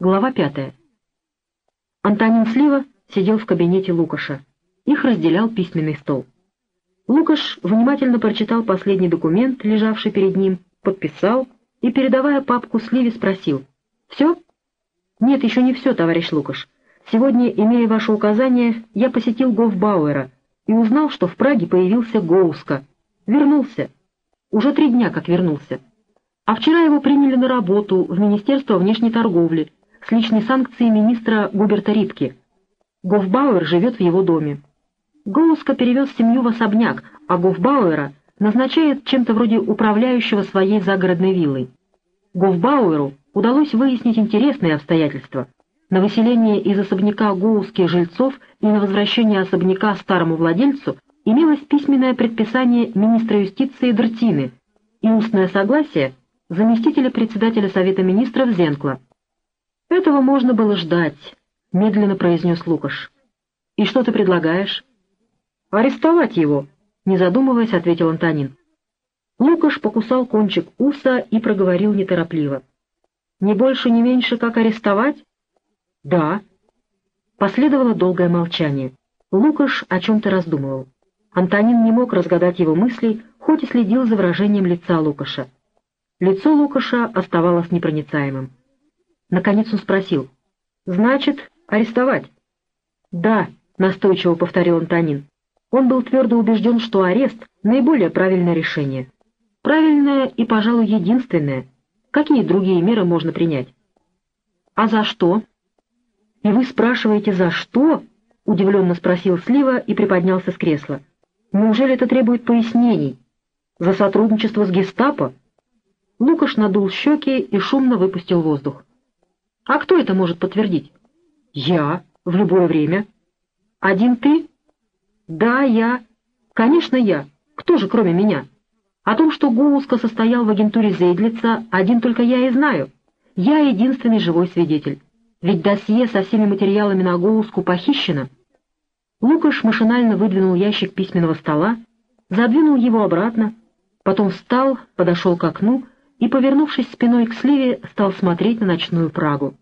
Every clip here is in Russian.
Глава пятая. Антонин Слива сидел в кабинете Лукаша. Их разделял письменный стол. Лукаш внимательно прочитал последний документ, лежавший перед ним, подписал и, передавая папку Сливе, спросил. «Все?» «Нет, еще не все, товарищ Лукаш. Сегодня, имея ваше указание, я посетил Гофбауэра и узнал, что в Праге появился Гоуска. Вернулся. Уже три дня как вернулся. А вчера его приняли на работу в Министерство внешней торговли с личной санкцией министра Губерта Рипки. Гофбауэр живет в его доме. Гоуска перевез семью в особняк, а Гофбауэра назначает чем-то вроде управляющего своей загородной виллой. Гофбауэру удалось выяснить интересные обстоятельства. На выселение из особняка гоуских жильцов и на возвращение особняка старому владельцу имелось письменное предписание министра юстиции Дертины и устное согласие заместителя председателя Совета министров Зенкла. «Этого можно было ждать», — медленно произнес Лукаш. «И что ты предлагаешь?» «Арестовать его», — не задумываясь, ответил Антонин. Лукаш покусал кончик уса и проговорил неторопливо. «Не больше, не меньше, как арестовать?» «Да». Последовало долгое молчание. Лукаш о чем-то раздумывал. Антонин не мог разгадать его мыслей, хоть и следил за выражением лица Лукаша. Лицо Лукаша оставалось непроницаемым. Наконец он спросил. «Значит, арестовать?» «Да», — настойчиво повторил Антонин. Он был твердо убежден, что арест — наиболее правильное решение. Правильное и, пожалуй, единственное. Какие другие меры можно принять? «А за что?» «И вы спрашиваете, за что?» — удивленно спросил Слива и приподнялся с кресла. «Неужели это требует пояснений? За сотрудничество с гестапо?» Лукаш надул щеки и шумно выпустил воздух. «А кто это может подтвердить?» «Я. В любое время». «Один ты?» «Да, я. Конечно, я. Кто же, кроме меня? О том, что Гоуска состоял в агентуре Зейдлица, один только я и знаю. Я единственный живой свидетель. Ведь досье со всеми материалами на Гоуску похищено». Лукаш машинально выдвинул ящик письменного стола, задвинул его обратно, потом встал, подошел к окну и, повернувшись спиной к сливе, стал смотреть на ночную Прагу.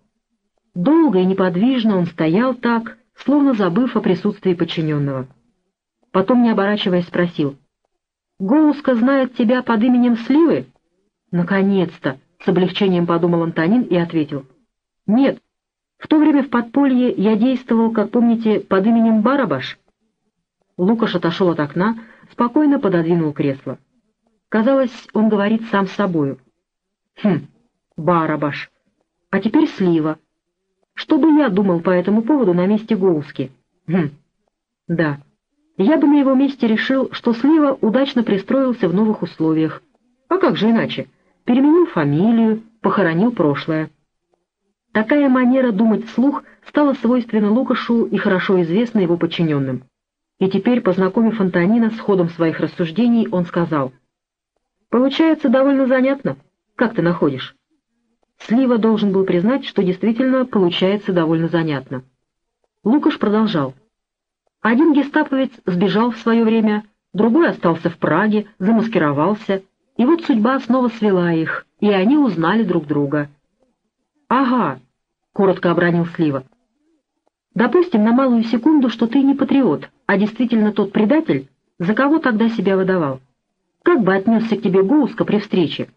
Долго и неподвижно он стоял так, словно забыв о присутствии подчиненного. Потом, не оборачиваясь, спросил. «Гоуска знает тебя под именем Сливы?» «Наконец-то!» — с облегчением подумал Антонин и ответил. «Нет, в то время в подполье я действовал, как помните, под именем Барабаш». Лукаш отошел от окна, спокойно пододвинул кресло. Казалось, он говорит сам с собою. Хм, Барабаш. А теперь Слива. Что бы я думал по этому поводу на месте Гоуски? Хм, да. Я бы на его месте решил, что Слива удачно пристроился в новых условиях. А как же иначе? Переменил фамилию, похоронил прошлое. Такая манера думать вслух стала свойственна Лукашу и хорошо известна его подчиненным. И теперь, познакомив Антонина с ходом своих рассуждений, он сказал, «Получается довольно занятно». Как ты находишь?» Слива должен был признать, что действительно получается довольно занятно. Лукаш продолжал. Один гестаповец сбежал в свое время, другой остался в Праге, замаскировался, и вот судьба снова свела их, и они узнали друг друга. «Ага», — коротко обронил Слива. «Допустим на малую секунду, что ты не патриот, а действительно тот предатель, за кого тогда себя выдавал. Как бы отнесся к тебе Гоуска при встрече?»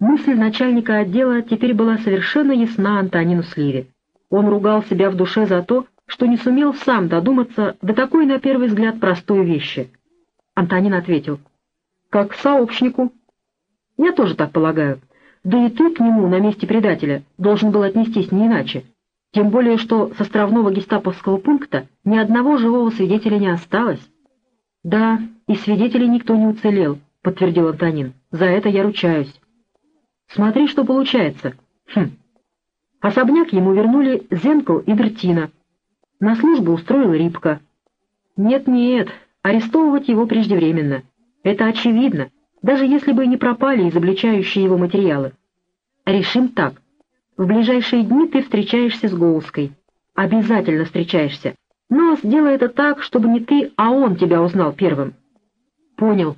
Мысль начальника отдела теперь была совершенно ясна Антонину Сливе. Он ругал себя в душе за то, что не сумел сам додуматься до такой, на первый взгляд, простой вещи. Антонин ответил, «Как сообщнику». «Я тоже так полагаю. Да и ты к нему на месте предателя должен был отнестись не иначе. Тем более, что с островного гестаповского пункта ни одного живого свидетеля не осталось». «Да, и свидетелей никто не уцелел», — подтвердил Антонин. «За это я ручаюсь». Смотри, что получается. Хм. Особняк ему вернули Зенкл и Дертина. На службу устроил Рипка. Нет-нет, арестовывать его преждевременно. Это очевидно, даже если бы не пропали изобличающие его материалы. Решим так. В ближайшие дни ты встречаешься с Гоуской. Обязательно встречаешься. Но сделай это так, чтобы не ты, а он тебя узнал первым. Понял.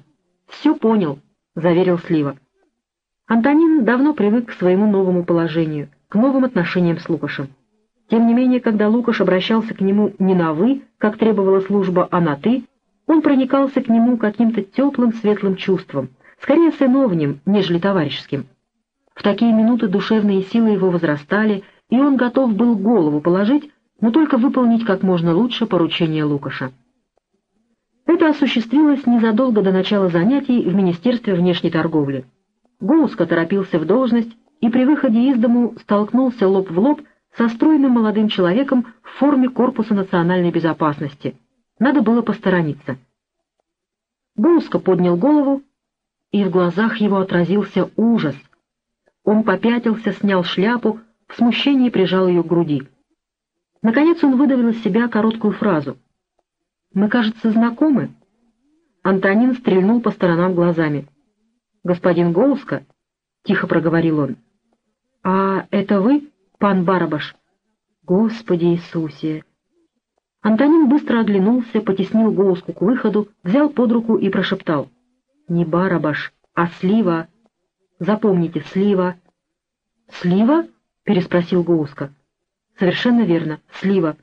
Все понял, — заверил Слива. Антонин давно привык к своему новому положению, к новым отношениям с Лукашем. Тем не менее, когда Лукаш обращался к нему не на «вы», как требовала служба, а на «ты», он проникался к нему каким-то теплым светлым чувством, скорее сыновним, нежели товарищеским. В такие минуты душевные силы его возрастали, и он готов был голову положить, но только выполнить как можно лучше поручение Лукаша. Это осуществилось незадолго до начала занятий в Министерстве внешней торговли. Гоуска торопился в должность и при выходе из дому столкнулся лоб в лоб со стройным молодым человеком в форме Корпуса национальной безопасности. Надо было посторониться. Гоуска поднял голову, и в глазах его отразился ужас. Он попятился, снял шляпу, в смущении прижал ее к груди. Наконец он выдавил из себя короткую фразу — мы, кажется, знакомы?» Антонин стрельнул по сторонам глазами. «Господин Гоуска?» — тихо проговорил он. «А это вы, пан Барабаш?» «Господи Иисусе!» Антонин быстро оглянулся, потеснил Гоуску к выходу, взял под руку и прошептал. «Не Барабаш, а Слива. Запомните, Слива». «Слива?» — переспросил Гоуска. «Совершенно верно, Слива.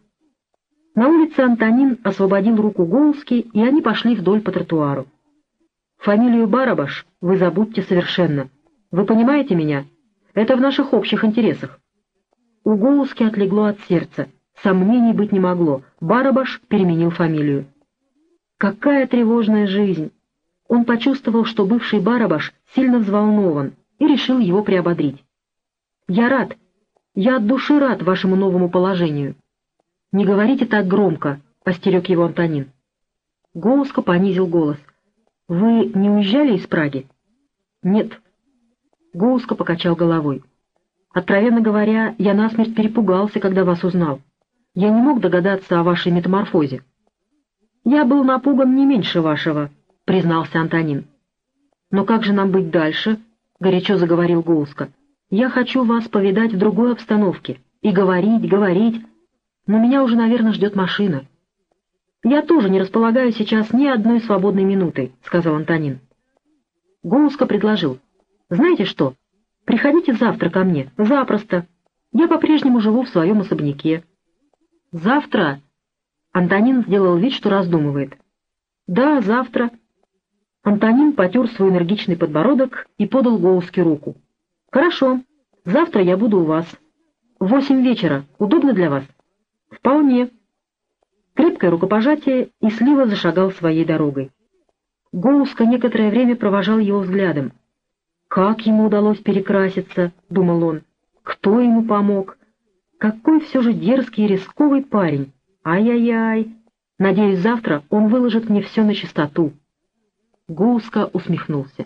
На улице Антонин освободил руку Голски, и они пошли вдоль по тротуару. «Фамилию Барабаш вы забудьте совершенно. Вы понимаете меня? Это в наших общих интересах». У Голски отлегло от сердца. Сомнений быть не могло. Барабаш переменил фамилию. Какая тревожная жизнь! Он почувствовал, что бывший Барабаш сильно взволнован, и решил его приободрить. «Я рад. Я от души рад вашему новому положению. «Не говорите так громко», — постерег его Антонин. Голоско понизил голос. «Вы не уезжали из Праги?» «Нет». Голоско покачал головой. «Откровенно говоря, я насмерть перепугался, когда вас узнал. Я не мог догадаться о вашей метаморфозе». «Я был напуган не меньше вашего», — признался Антонин. «Но как же нам быть дальше?» — горячо заговорил Голоско. «Я хочу вас повидать в другой обстановке. И говорить, говорить, но меня уже, наверное, ждет машина. «Я тоже не располагаю сейчас ни одной свободной минуты», — сказал Антонин. Голуска предложил. «Знаете что? Приходите завтра ко мне. Запросто. Я по-прежнему живу в своем особняке». «Завтра?» Антонин сделал вид, что раздумывает. «Да, завтра». Антонин потер свой энергичный подбородок и подал Гоуске руку. «Хорошо. Завтра я буду у вас. В восемь вечера. Удобно для вас?» «Вполне». Крепкое рукопожатие, и Слива зашагал своей дорогой. Голуска некоторое время провожал его взглядом. «Как ему удалось перекраситься?» — думал он. «Кто ему помог? Какой все же дерзкий и рисковый парень! Ай-яй-яй! Надеюсь, завтра он выложит мне все на чистоту». Гулска усмехнулся.